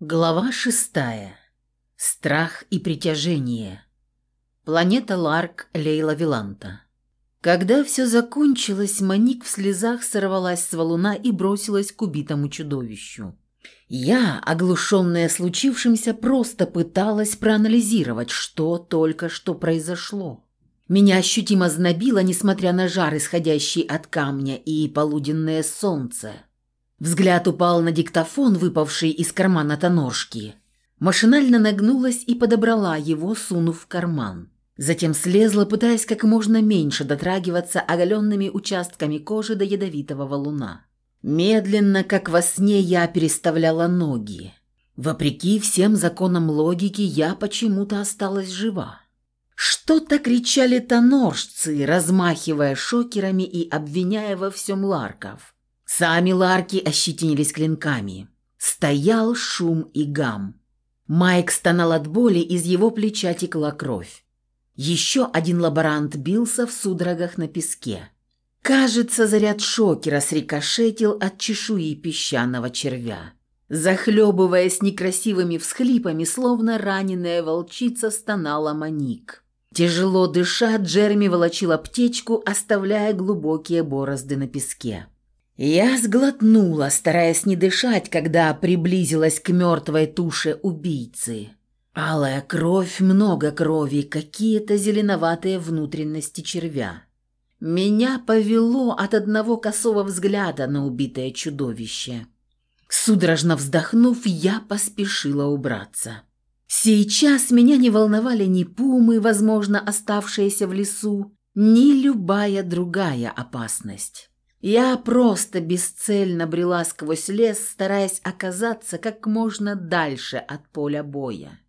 Глава шестая. Страх и притяжение. Планета Ларк Лейла Виланта. Когда все закончилось, Маник в слезах сорвалась с валуна и бросилась к убитому чудовищу. Я, оглушенная случившимся, просто пыталась проанализировать, что только что произошло. Меня ощутимо знобило, несмотря на жар, исходящий от камня, и полуденное солнце. Взгляд упал на диктофон, выпавший из кармана тоноршки. Машинально нагнулась и подобрала его, сунув в карман. Затем слезла, пытаясь как можно меньше дотрагиваться оголенными участками кожи до ядовитого валуна. Медленно, как во сне, я переставляла ноги. Вопреки всем законам логики, я почему-то осталась жива. Что-то кричали тоноржцы, размахивая шокерами и обвиняя во всем ларков. Сами ларки ощетинились клинками. Стоял шум и гам. Майк стонал от боли, из его плеча текла кровь. Еще один лаборант бился в судорогах на песке. Кажется, заряд шокера срикошетил от чешуи песчаного червя. Захлебываясь некрасивыми всхлипами, словно раненая волчица, стонала Маник. Тяжело дыша, Джерми волочил аптечку, оставляя глубокие борозды на песке. Я сглотнула, стараясь не дышать, когда приблизилась к мертвой туше убийцы. Алая кровь, много крови, какие-то зеленоватые внутренности червя. Меня повело от одного косого взгляда на убитое чудовище. Судорожно вздохнув, я поспешила убраться. Сейчас меня не волновали ни пумы, возможно, оставшиеся в лесу, ни любая другая опасность. Я просто бесцельно брела сквозь лес, стараясь оказаться как можно дальше от поля боя.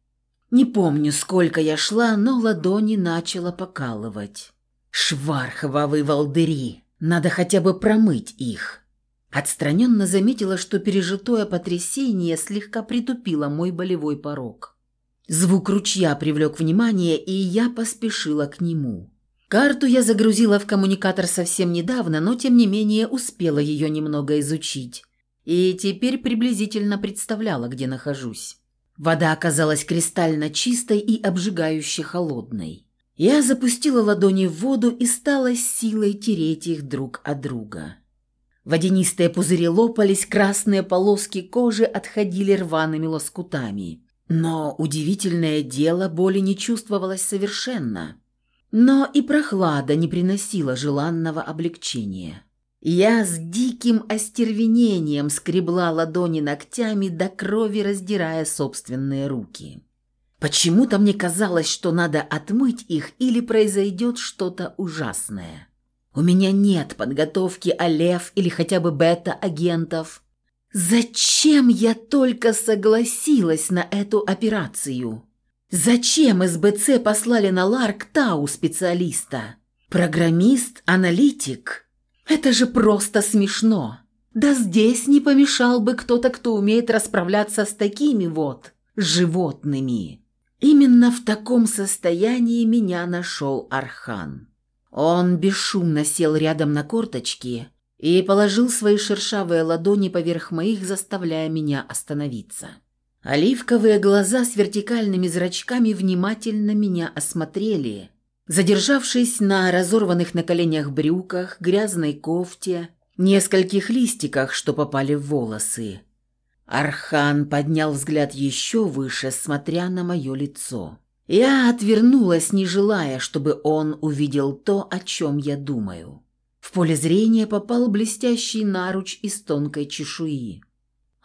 Не помню, сколько я шла, но ладони начала покалывать. Шварховые волдыри, надо хотя бы промыть их. Отстраненно заметила, что пережитое потрясение слегка притупило мой болевой порог. Звук ручья привлек внимание, и я поспешила к нему. Карту я загрузила в коммуникатор совсем недавно, но тем не менее успела ее немного изучить. И теперь приблизительно представляла, где нахожусь. Вода оказалась кристально чистой и обжигающе холодной. Я запустила ладони в воду и стала силой тереть их друг от друга. Водянистые пузыри лопались, красные полоски кожи отходили рваными лоскутами. Но удивительное дело, боли не чувствовалось совершенно. Но и прохлада не приносила желанного облегчения. Я с диким остервенением скребла ладони ногтями до крови, раздирая собственные руки. Почему-то мне казалось, что надо отмыть их или произойдет что-то ужасное. У меня нет подготовки алев или хотя бы бета-агентов – Зачем я только согласилась на эту операцию? Зачем СБЦ послали на Ларк Тау специалиста? Программист, аналитик? Это же просто смешно. Да здесь не помешал бы кто-то, кто умеет расправляться с такими вот животными. Именно в таком состоянии меня нашел Архан. Он бесшумно сел рядом на корточки и положил свои шершавые ладони поверх моих, заставляя меня остановиться. Оливковые глаза с вертикальными зрачками внимательно меня осмотрели, задержавшись на разорванных на коленях брюках, грязной кофте, нескольких листиках, что попали в волосы. Архан поднял взгляд еще выше, смотря на мое лицо. Я отвернулась, не желая, чтобы он увидел то, о чем я думаю. В поле зрения попал блестящий наруч из тонкой чешуи.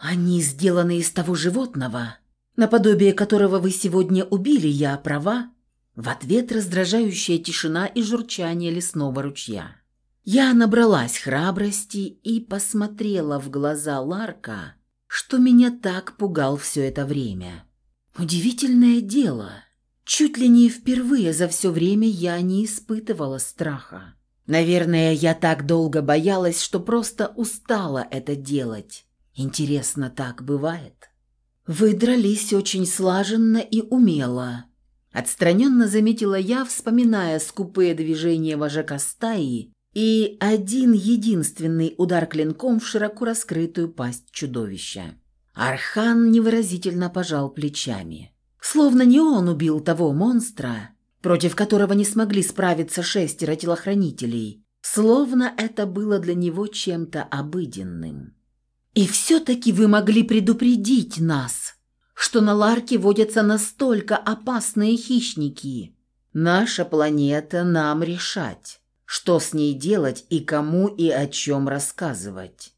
«Они сделаны из того животного, наподобие которого вы сегодня убили, я права?» В ответ раздражающая тишина и журчание лесного ручья. Я набралась храбрости и посмотрела в глаза Ларка, что меня так пугал все это время. Удивительное дело. Чуть ли не впервые за все время я не испытывала страха. Наверное, я так долго боялась, что просто устала это делать. Интересно, так бывает? Вы дрались очень слаженно и умело. Отстраненно заметила я, вспоминая скупые движения вожака стаи и один единственный удар клинком в широко раскрытую пасть чудовища. Архан невыразительно пожал плечами. Словно не он убил того монстра, против которого не смогли справиться шестеро телохранителей, словно это было для него чем-то обыденным. «И все-таки вы могли предупредить нас, что на Ларке водятся настолько опасные хищники. Наша планета нам решать, что с ней делать и кому и о чем рассказывать.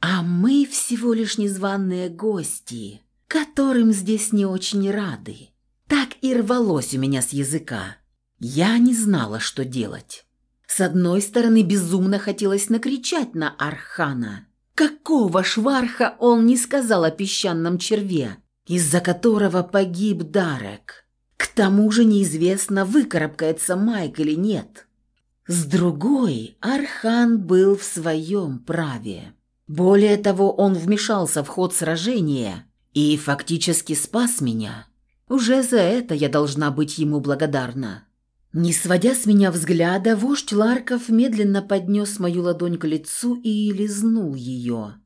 А мы всего лишь незваные гости, которым здесь не очень рады. Так и рвалось у меня с языка. Я не знала, что делать. С одной стороны, безумно хотелось накричать на Архана. Какого шварха он не сказал о песчаном черве, из-за которого погиб Дарек? К тому же неизвестно, выкарабкается Майк или нет. С другой, Архан был в своем праве. Более того, он вмешался в ход сражения и фактически спас меня. Уже за это я должна быть ему благодарна. Не сводя с меня взгляда, вождь Ларков медленно поднес мою ладонь к лицу и лизнул ее.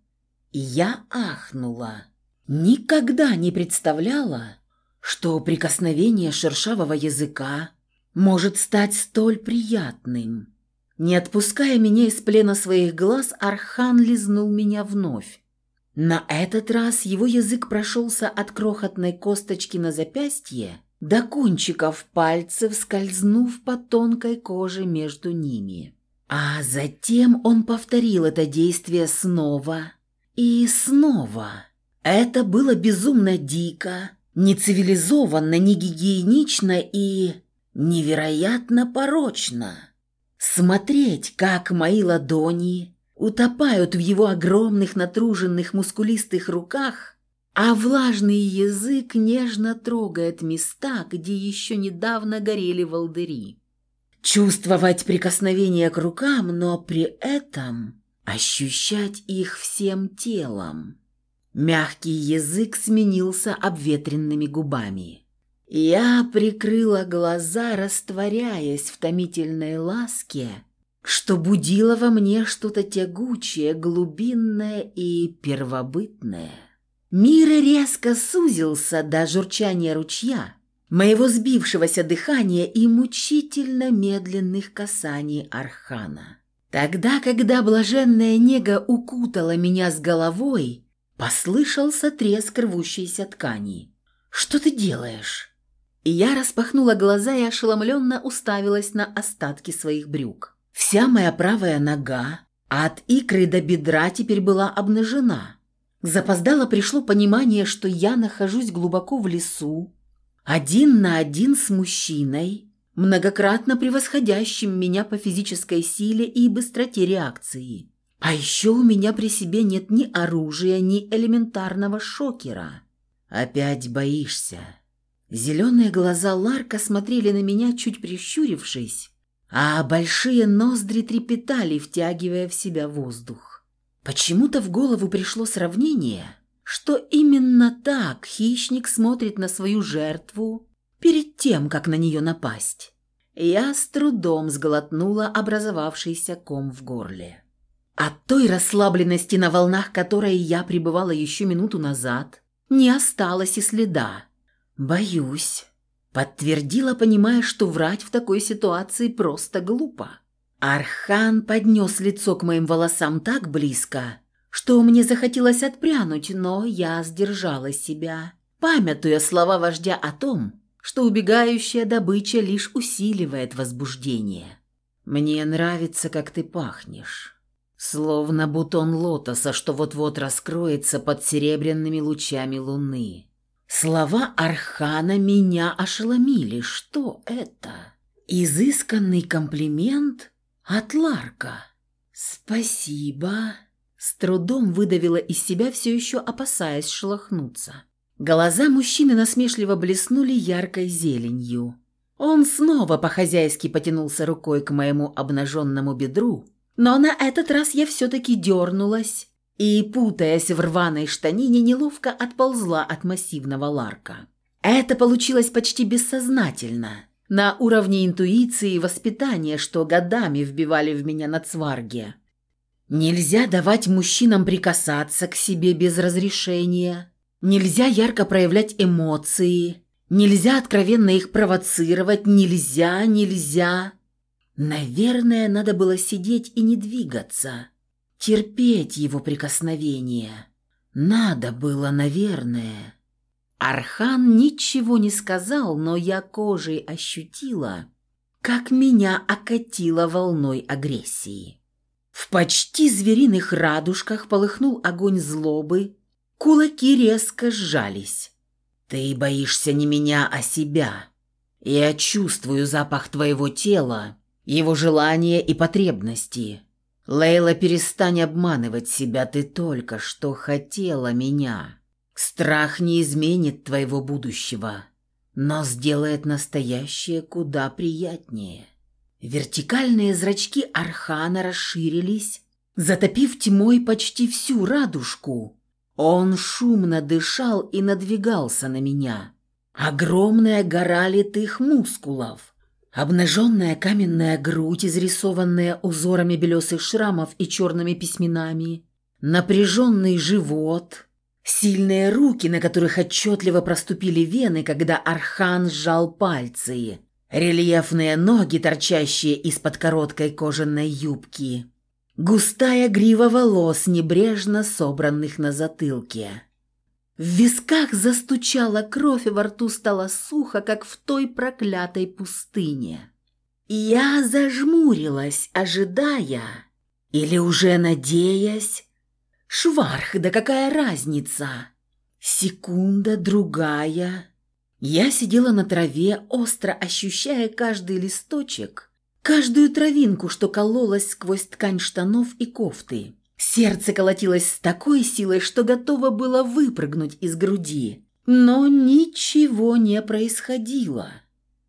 Я ахнула. Никогда не представляла, что прикосновение шершавого языка может стать столь приятным. Не отпуская меня из плена своих глаз, Архан лизнул меня вновь. На этот раз его язык прошелся от крохотной косточки на запястье до кончиков пальцев, скользнув по тонкой коже между ними. А затем он повторил это действие снова и снова. Это было безумно дико, нецивилизованно, негигиенично и невероятно порочно. Смотреть, как мои ладони утопают в его огромных натруженных мускулистых руках – а влажный язык нежно трогает места, где еще недавно горели волдыри. Чувствовать прикосновение к рукам, но при этом ощущать их всем телом. Мягкий язык сменился обветренными губами. Я прикрыла глаза, растворяясь в томительной ласке, что будило во мне что-то тягучее, глубинное и первобытное. Мир резко сузился до журчания ручья, моего сбившегося дыхания и мучительно медленных касаний Архана. Тогда, когда блаженная нега укутала меня с головой, послышался треск рвущейся ткани. «Что ты делаешь?» И я распахнула глаза и ошеломленно уставилась на остатки своих брюк. Вся моя правая нога от икры до бедра теперь была обнажена – Запоздало пришло понимание, что я нахожусь глубоко в лесу, один на один с мужчиной, многократно превосходящим меня по физической силе и быстроте реакции. А еще у меня при себе нет ни оружия, ни элементарного шокера. Опять боишься. Зеленые глаза Ларка смотрели на меня, чуть прищурившись, а большие ноздри трепетали, втягивая в себя воздух. Почему-то в голову пришло сравнение, что именно так хищник смотрит на свою жертву перед тем, как на нее напасть. Я с трудом сглотнула образовавшийся ком в горле. От той расслабленности, на волнах которой я пребывала еще минуту назад, не осталось и следа. «Боюсь», — подтвердила, понимая, что врать в такой ситуации просто глупо. Архан поднес лицо к моим волосам так близко, что мне захотелось отпрянуть, но я сдержала себя, памятуя слова вождя о том, что убегающая добыча лишь усиливает возбуждение. «Мне нравится, как ты пахнешь, словно бутон лотоса, что вот-вот раскроется под серебряными лучами луны». Слова Архана меня ошеломили. Что это? Изысканный комплимент – от Ларка. «Спасибо». С трудом выдавила из себя, все еще опасаясь шелохнуться. Глаза мужчины насмешливо блеснули яркой зеленью. Он снова по-хозяйски потянулся рукой к моему обнаженному бедру, но на этот раз я все-таки дернулась и, путаясь в рваной штанине, неловко отползла от массивного ларка. Это получилось почти бессознательно – на уровне интуиции и воспитания, что годами вбивали в меня на цварге. Нельзя давать мужчинам прикасаться к себе без разрешения. Нельзя ярко проявлять эмоции. Нельзя откровенно их провоцировать. Нельзя, нельзя. Наверное, надо было сидеть и не двигаться. Терпеть его прикосновение. Надо было, наверное. Архан ничего не сказал, но я кожей ощутила, как меня окатило волной агрессии. В почти звериных радужках полыхнул огонь злобы, кулаки резко сжались. «Ты боишься не меня, а себя. Я чувствую запах твоего тела, его желания и потребности. Лейла, перестань обманывать себя, ты только что хотела меня. Страх не изменит твоего будущего, но сделает настоящее куда приятнее». Вертикальные зрачки Архана расширились, затопив тьмой почти всю радужку. Он шумно дышал и надвигался на меня. Огромная гора литых мускулов, обнаженная каменная грудь, изрисованная узорами белесых шрамов и черными письменами, напряженный живот, сильные руки, на которых отчетливо проступили вены, когда Архан сжал пальцы – Рельефные ноги, торчащие из-под короткой кожаной юбки. Густая грива волос, небрежно собранных на затылке. В висках застучала кровь, и во рту стало сухо, как в той проклятой пустыне. Я зажмурилась, ожидая, или уже надеясь. Шварх, да какая разница? Секунда, другая, я сидела на траве, остро ощущая каждый листочек, каждую травинку, что кололась сквозь ткань штанов и кофты. Сердце колотилось с такой силой, что готово было выпрыгнуть из груди. Но ничего не происходило.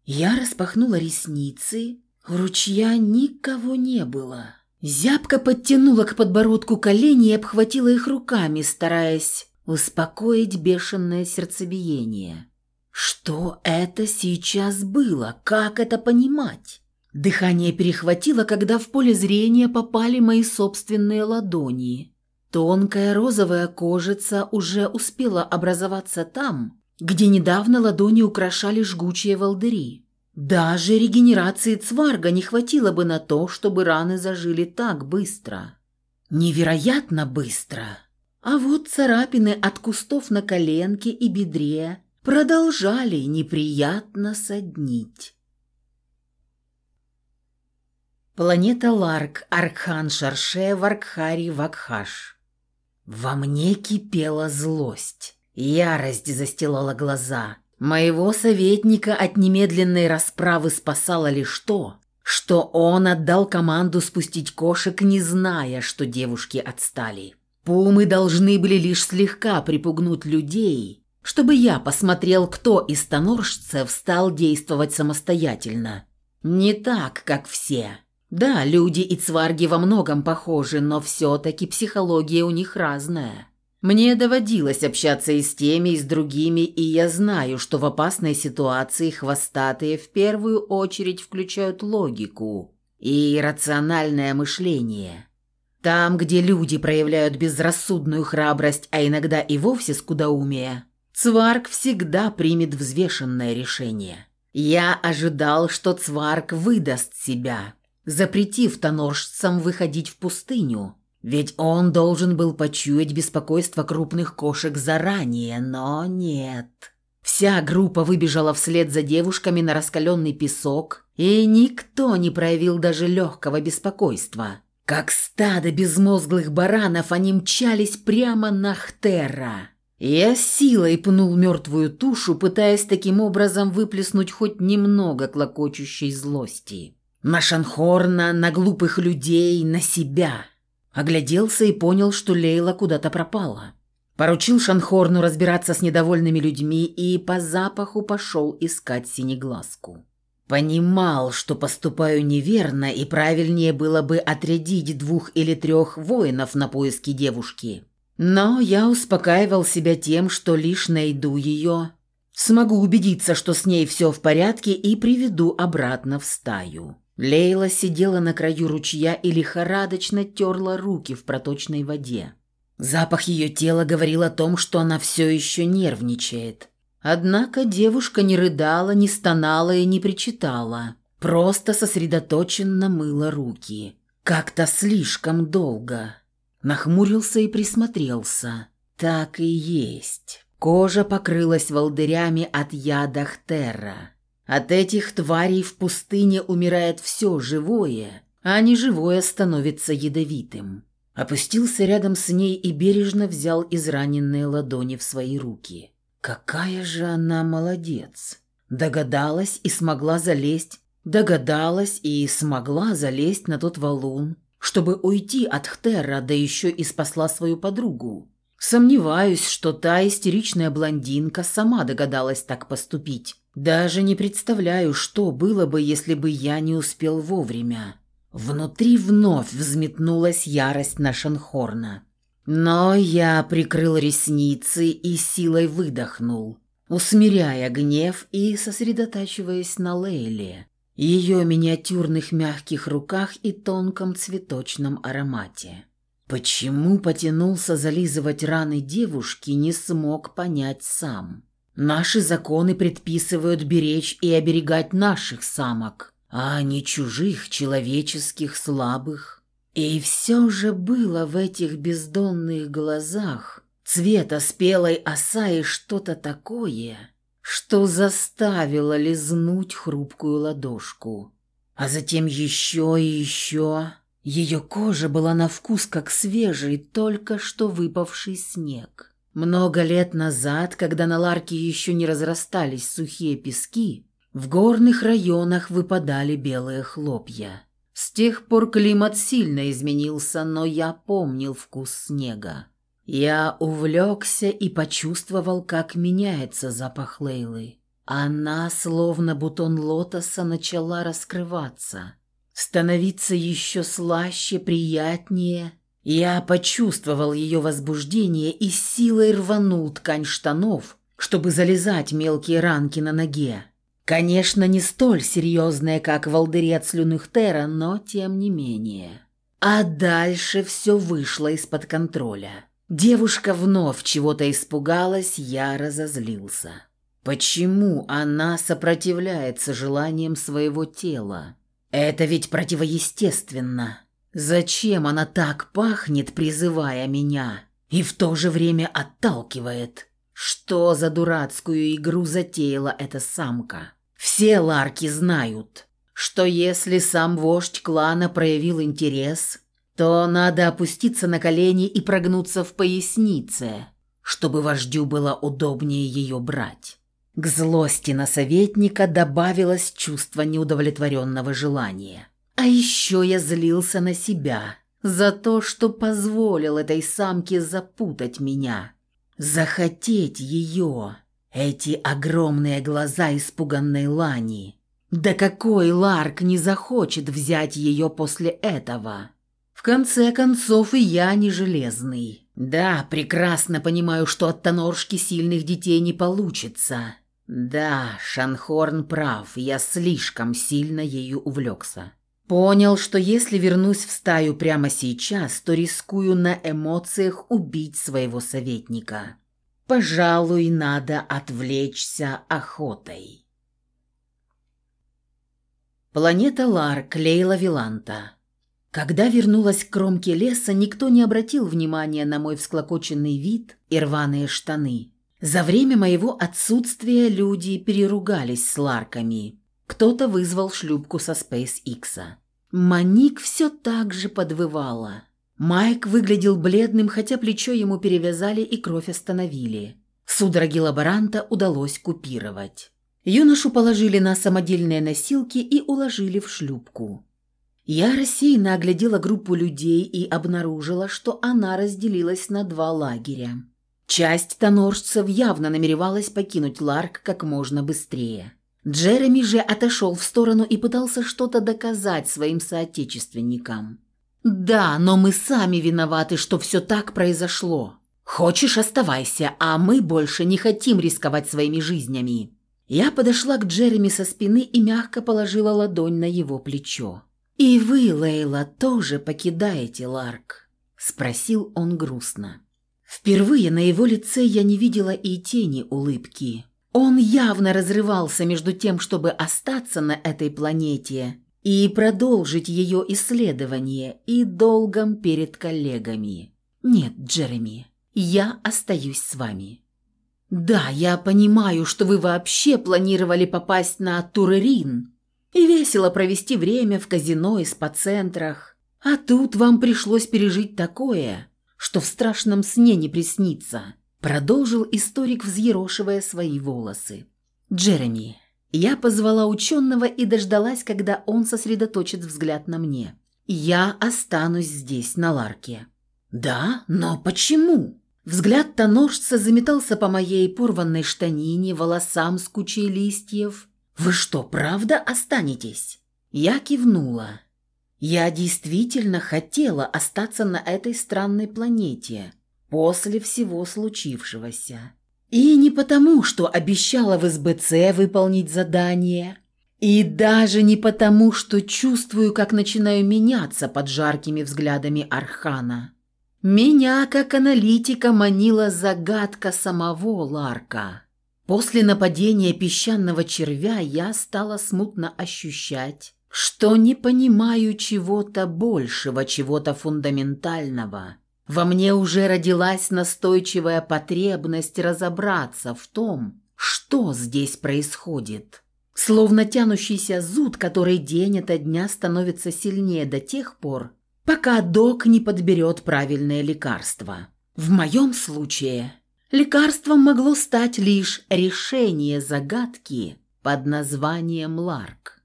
Я распахнула ресницы, ручья никого не было. Зябко подтянула к подбородку колени и обхватила их руками, стараясь успокоить бешеное сердцебиение. Что это сейчас было? Как это понимать? Дыхание перехватило, когда в поле зрения попали мои собственные ладони. Тонкая розовая кожица уже успела образоваться там, где недавно ладони украшали жгучие волдыри. Даже регенерации цварга не хватило бы на то, чтобы раны зажили так быстро. Невероятно быстро. А вот царапины от кустов на коленке и бедре продолжали неприятно соднить. Планета Ларк, Аркхан Шарше, Варкхари, Вакхаш. Во мне кипела злость. Ярость застилала глаза. Моего советника от немедленной расправы спасало лишь то, что он отдал команду спустить кошек, не зная, что девушки отстали. Пумы должны были лишь слегка припугнуть людей, чтобы я посмотрел, кто из тоноржцев стал действовать самостоятельно. Не так, как все. Да, люди и цварги во многом похожи, но все-таки психология у них разная. Мне доводилось общаться и с теми, и с другими, и я знаю, что в опасной ситуации хвостатые в первую очередь включают логику и рациональное мышление. Там, где люди проявляют безрассудную храбрость, а иногда и вовсе скудоумие, Цварк всегда примет взвешенное решение. Я ожидал, что Цварк выдаст себя, запретив тоноржцам выходить в пустыню, ведь он должен был почуять беспокойство крупных кошек заранее, но нет. Вся группа выбежала вслед за девушками на раскаленный песок, и никто не проявил даже легкого беспокойства. Как стадо безмозглых баранов они мчались прямо на Хтера. Я силой пнул мертвую тушу, пытаясь таким образом выплеснуть хоть немного клокочущей злости. На Шанхорна, на глупых людей, на себя. Огляделся и понял, что Лейла куда-то пропала. Поручил Шанхорну разбираться с недовольными людьми и по запаху пошел искать синеглазку. Понимал, что поступаю неверно и правильнее было бы отрядить двух или трех воинов на поиски девушки – но я успокаивал себя тем, что лишь найду ее, смогу убедиться, что с ней все в порядке и приведу обратно в стаю. Лейла сидела на краю ручья и лихорадочно терла руки в проточной воде. Запах ее тела говорил о том, что она все еще нервничает. Однако девушка не рыдала, не стонала и не причитала. Просто сосредоточенно мыла руки. Как-то слишком долго. Нахмурился и присмотрелся. Так и есть. Кожа покрылась волдырями от яда Хтерра. От этих тварей в пустыне умирает все живое, а неживое становится ядовитым. Опустился рядом с ней и бережно взял израненные ладони в свои руки. Какая же она молодец! Догадалась и смогла залезть, догадалась и смогла залезть на тот валун, чтобы уйти от Хтерра, да еще и спасла свою подругу. Сомневаюсь, что та истеричная блондинка сама догадалась так поступить. Даже не представляю, что было бы, если бы я не успел вовремя. Внутри вновь взметнулась ярость на Шанхорна. Но я прикрыл ресницы и силой выдохнул, усмиряя гнев и сосредотачиваясь на Лейле, ее миниатюрных мягких руках и тонком цветочном аромате. Почему потянулся зализывать раны девушки, не смог понять сам. Наши законы предписывают беречь и оберегать наших самок, а не чужих, человеческих, слабых. И все же было в этих бездонных глазах цвета спелой осаи что-то такое, что заставило лизнуть хрупкую ладошку. А затем еще и еще. Ее кожа была на вкус как свежий, только что выпавший снег. Много лет назад, когда на Ларке еще не разрастались сухие пески, в горных районах выпадали белые хлопья. С тех пор климат сильно изменился, но я помнил вкус снега. Я увлекся и почувствовал, как меняется запах Лейлы. Она, словно бутон лотоса, начала раскрываться, становиться еще слаще, приятнее – я почувствовал ее возбуждение и силой рванул ткань штанов, чтобы залезать мелкие ранки на ноге. Конечно, не столь серьезные, как волдыри от слюных Тера, но тем не менее. А дальше все вышло из-под контроля. Девушка вновь чего-то испугалась, я разозлился. Почему она сопротивляется желаниям своего тела? Это ведь противоестественно. Зачем она так пахнет, призывая меня, и в то же время отталкивает? Что за дурацкую игру затеяла эта самка? Все ларки знают, что если сам вождь клана проявил интерес, то надо опуститься на колени и прогнуться в пояснице, чтобы вождю было удобнее ее брать. К злости на советника добавилось чувство неудовлетворенного желания. А еще я злился на себя за то, что позволил этой самке запутать меня, захотеть ее, эти огромные глаза испуганной Лани. Да какой Ларк не захочет взять ее после этого? В конце концов, и я не железный. Да, прекрасно понимаю, что от Тоноршки сильных детей не получится. Да, Шанхорн прав, я слишком сильно ею увлекся. Понял, что если вернусь в стаю прямо сейчас, то рискую на эмоциях убить своего советника. Пожалуй, надо отвлечься охотой. Планета Ларк, Лейла Виланта. Когда вернулась к кромке леса, никто не обратил внимания на мой всклокоченный вид и рваные штаны. За время моего отсутствия люди переругались с Ларками. Кто-то вызвал шлюпку со SpaceX. Маник все так же подвывала. Майк выглядел бледным, хотя плечо ему перевязали и кровь остановили. Судороги лаборанта удалось купировать. Юношу положили на самодельные носилки и уложили в шлюпку. Я рассеянно оглядела группу людей и обнаружила, что она разделилась на два лагеря. Часть тоноржцев явно намеревалась покинуть Ларк как можно быстрее. Джереми же отошел в сторону и пытался что-то доказать своим соотечественникам. «Да, но мы сами виноваты, что все так произошло. Хочешь, оставайся, а мы больше не хотим рисковать своими жизнями». Я подошла к Джереми со спины и мягко положила ладонь на его плечо. «И вы, Лейла, тоже покидаете Ларк?» – спросил он грустно. Впервые на его лице я не видела и тени улыбки. Он явно разрывался между тем, чтобы остаться на этой планете и продолжить ее исследование, и долгом перед коллегами. «Нет, Джереми, я остаюсь с вами». «Да, я понимаю, что вы вообще планировали попасть на Турерин и весело провести время в казино и спа-центрах, а тут вам пришлось пережить такое, что в страшном сне не приснится», продолжил историк, взъерошивая свои волосы. «Джереми, я позвала ученого и дождалась, когда он сосредоточит взгляд на мне. Я останусь здесь, на Ларке». «Да? Но почему?» Взгляд тоножца заметался по моей порванной штанине, волосам с кучей листьев. «Вы что, правда останетесь?» Я кивнула. Я действительно хотела остаться на этой странной планете после всего случившегося. И не потому, что обещала в СБЦ выполнить задание, и даже не потому, что чувствую, как начинаю меняться под жаркими взглядами Архана. Меня, как аналитика, манила загадка самого Ларка. После нападения песчаного червя я стала смутно ощущать, что не понимаю чего-то большего, чего-то фундаментального. Во мне уже родилась настойчивая потребность разобраться в том, что здесь происходит. Словно тянущийся зуд, который день ото дня становится сильнее до тех пор, пока док не подберет правильное лекарство. В моем случае лекарством могло стать лишь решение загадки под названием Ларк.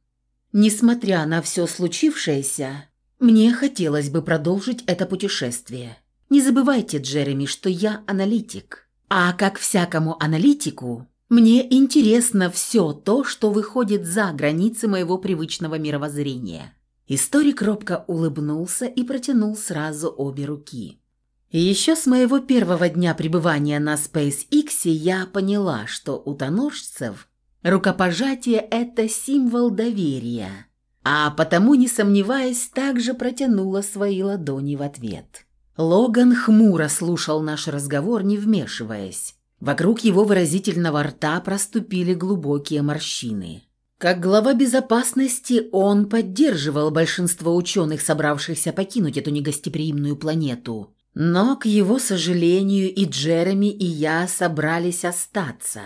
Несмотря на все случившееся, мне хотелось бы продолжить это путешествие. Не забывайте, Джереми, что я аналитик. А как всякому аналитику, мне интересно все то, что выходит за границы моего привычного мировоззрения. Историк робко улыбнулся и протянул сразу обе руки. Еще с моего первого дня пребывания на SpaceX я поняла, что у тоножцев рукопожатие – это символ доверия, а потому, не сомневаясь, также протянула свои ладони в ответ. Логан хмуро слушал наш разговор, не вмешиваясь. Вокруг его выразительного рта проступили глубокие морщины. Как глава безопасности он поддерживал большинство ученых, собравшихся покинуть эту негостеприимную планету. Но, к его сожалению, и Джереми, и я собрались остаться.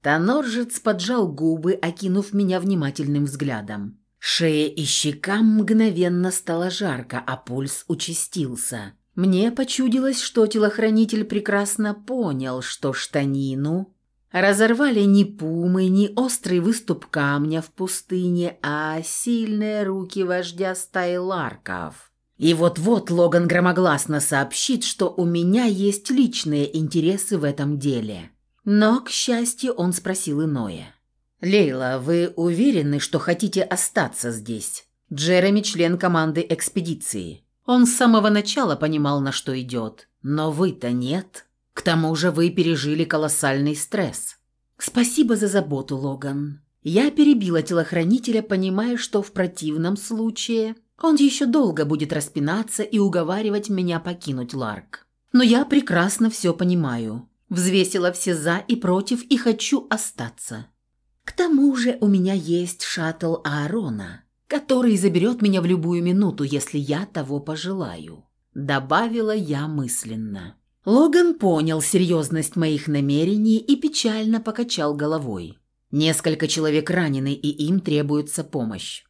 Тоноржец поджал губы, окинув меня внимательным взглядом. Шея и щекам мгновенно стало жарко, а пульс участился. Мне почудилось, что телохранитель прекрасно понял, что штанину разорвали не пумы, не острый выступ камня в пустыне, а сильные руки вождя стаи ларков. И вот-вот Логан громогласно сообщит, что у меня есть личные интересы в этом деле. Но, к счастью, он спросил иное. «Лейла, вы уверены, что хотите остаться здесь? Джереми – член команды экспедиции. Он с самого начала понимал, на что идет. Но вы-то нет». К тому же вы пережили колоссальный стресс. Спасибо за заботу, Логан. Я перебила телохранителя, понимая, что в противном случае он еще долго будет распинаться и уговаривать меня покинуть Ларк. Но я прекрасно все понимаю. Взвесила все «за» и «против» и хочу остаться. К тому же у меня есть шаттл Аарона, который заберет меня в любую минуту, если я того пожелаю», – добавила я мысленно. Логан понял серьезность моих намерений и печально покачал головой. Несколько человек ранены, и им требуется помощь.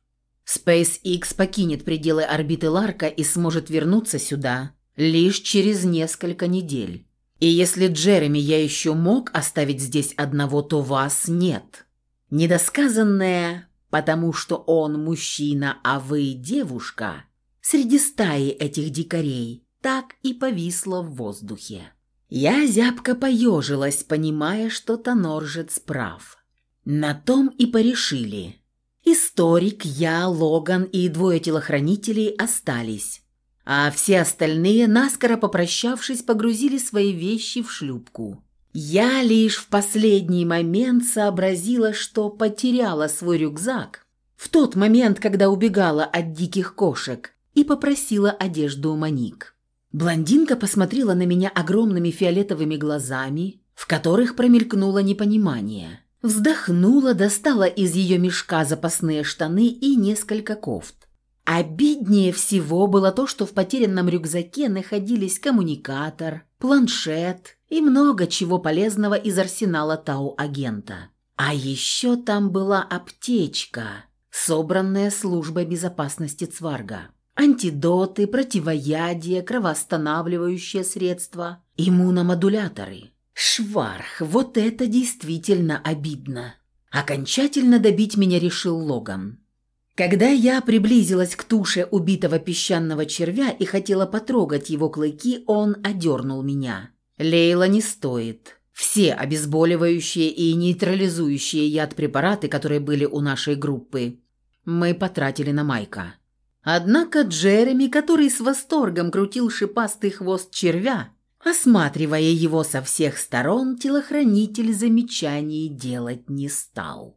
SpaceX покинет пределы орбиты Ларка и сможет вернуться сюда лишь через несколько недель. И если Джереми я еще мог оставить здесь одного, то вас нет. Недосказанное, потому что он мужчина, а вы девушка, среди стаи этих дикарей – так и повисло в воздухе. Я зябко поежилась, понимая, что Тоноржец прав. На том и порешили. Историк, я, Логан и двое телохранителей остались, а все остальные, наскоро попрощавшись, погрузили свои вещи в шлюпку. Я лишь в последний момент сообразила, что потеряла свой рюкзак в тот момент, когда убегала от диких кошек и попросила одежду у Маник. Блондинка посмотрела на меня огромными фиолетовыми глазами, в которых промелькнуло непонимание. Вздохнула, достала из ее мешка запасные штаны и несколько кофт. Обиднее всего было то, что в потерянном рюкзаке находились коммуникатор, планшет и много чего полезного из арсенала Тау-агента. А еще там была аптечка, собранная службой безопасности Цварга. Антидоты, противоядие, кровоостанавливающие средства, иммуномодуляторы. Шварх, вот это действительно обидно. Окончательно добить меня решил Логан. Когда я приблизилась к туше убитого песчаного червя и хотела потрогать его клыки, он одернул меня. «Лейла не стоит. Все обезболивающие и нейтрализующие яд препараты, которые были у нашей группы, мы потратили на Майка. Однако Джереми, который с восторгом крутил шипастый хвост червя, осматривая его со всех сторон, телохранитель замечаний делать не стал.